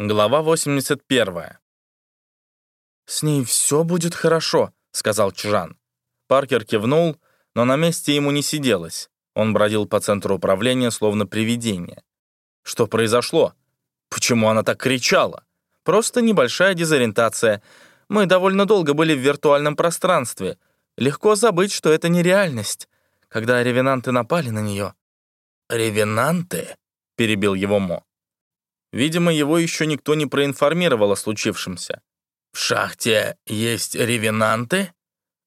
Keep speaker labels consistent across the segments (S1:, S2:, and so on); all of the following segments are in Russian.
S1: Глава 81. «С ней все будет хорошо», — сказал Чжан. Паркер кивнул, но на месте ему не сиделось. Он бродил по центру управления, словно привидение. Что произошло? Почему она так кричала? Просто небольшая дезориентация. Мы довольно долго были в виртуальном пространстве. Легко забыть, что это не реальность. Когда ревенанты напали на нее. «Ревенанты?» — перебил его Мо. Видимо, его еще никто не проинформировал о случившемся. «В шахте есть ревенанты?»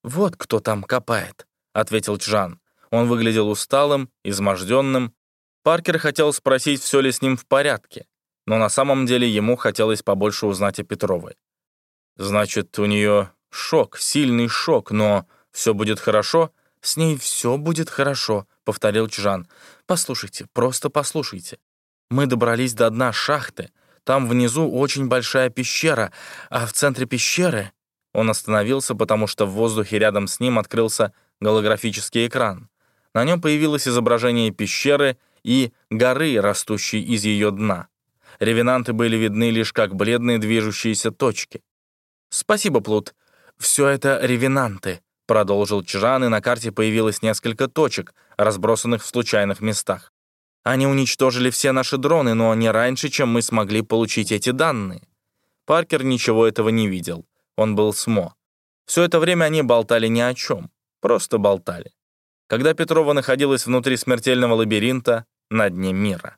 S1: «Вот кто там копает», — ответил Чжан. Он выглядел усталым, изможденным. Паркер хотел спросить, все ли с ним в порядке, но на самом деле ему хотелось побольше узнать о Петровой. «Значит, у нее шок, сильный шок, но все будет хорошо?» «С ней все будет хорошо», — повторил Чжан. «Послушайте, просто послушайте. Мы добрались до дна шахты. Там внизу очень большая пещера, а в центре пещеры...» Он остановился, потому что в воздухе рядом с ним открылся голографический экран. На нем появилось изображение пещеры и горы, растущей из ее дна. Ревенанты были видны лишь как бледные движущиеся точки. «Спасибо, Плут. Все это ревенанты», — продолжил Чжан, и на карте появилось несколько точек, разбросанных в случайных местах. Они уничтожили все наши дроны, но не раньше, чем мы смогли получить эти данные. Паркер ничего этого не видел. Он был СМО. Все это время они болтали ни о чем. Просто болтали. Когда Петрова находилась внутри смертельного лабиринта на дне мира.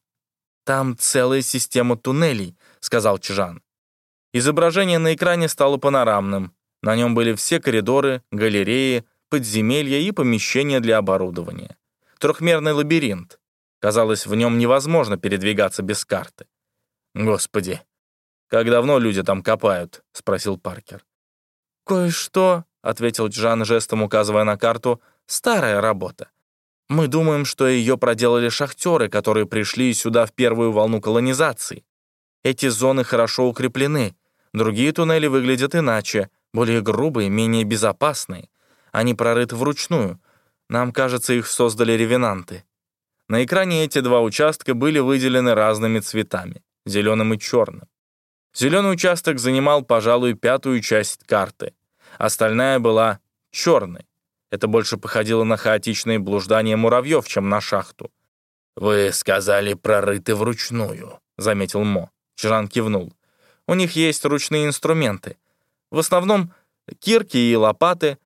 S1: «Там целая система туннелей», — сказал Чжан. Изображение на экране стало панорамным. На нем были все коридоры, галереи, подземелья и помещения для оборудования. Трехмерный лабиринт. Казалось, в нем невозможно передвигаться без карты. «Господи, как давно люди там копают?» — спросил Паркер. «Кое-что», — ответил Джан, жестом указывая на карту, — «старая работа. Мы думаем, что ее проделали шахтеры, которые пришли сюда в первую волну колонизации. Эти зоны хорошо укреплены. Другие туннели выглядят иначе, более грубые, менее безопасные. Они прорыты вручную. Нам кажется, их создали ревенанты. На экране эти два участка были выделены разными цветами — зеленым и черным. Зеленый участок занимал, пожалуй, пятую часть карты. Остальная была черной. Это больше походило на хаотичные блуждания муравьев, чем на шахту. «Вы сказали, прорыты вручную», — заметил Мо. Чжан кивнул. «У них есть ручные инструменты. В основном кирки и лопаты.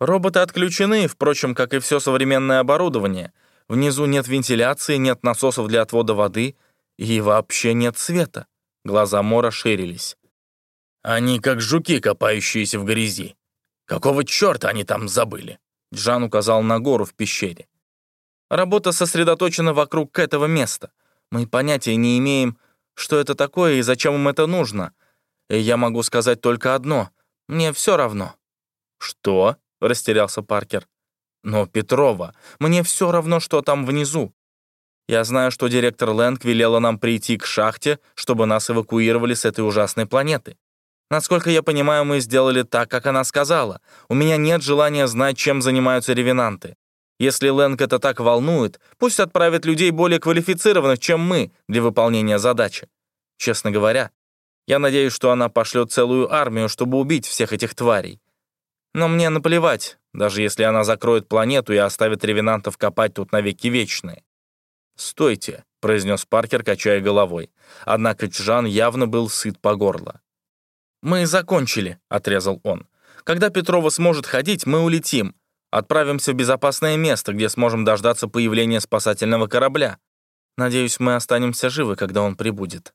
S1: Роботы отключены, впрочем, как и все современное оборудование — Внизу нет вентиляции, нет насосов для отвода воды и вообще нет света. Глаза Мора ширились. «Они как жуки, копающиеся в грязи. Какого черта они там забыли?» Джан указал на гору в пещере. «Работа сосредоточена вокруг этого места. Мы понятия не имеем, что это такое и зачем им это нужно. И я могу сказать только одно. Мне все равно». «Что?» — растерялся Паркер. Но, Петрова, мне все равно, что там внизу. Я знаю, что директор Лэнг велела нам прийти к шахте, чтобы нас эвакуировали с этой ужасной планеты. Насколько я понимаю, мы сделали так, как она сказала. У меня нет желания знать, чем занимаются ревенанты. Если Лэнг это так волнует, пусть отправит людей более квалифицированных, чем мы, для выполнения задачи. Честно говоря, я надеюсь, что она пошлет целую армию, чтобы убить всех этих тварей. Но мне наплевать, даже если она закроет планету и оставит ревенантов копать тут навеки вечные. «Стойте», — произнес Паркер, качая головой. Однако Чжан явно был сыт по горло. «Мы закончили», — отрезал он. «Когда Петрова сможет ходить, мы улетим. Отправимся в безопасное место, где сможем дождаться появления спасательного корабля. Надеюсь, мы останемся живы, когда он прибудет».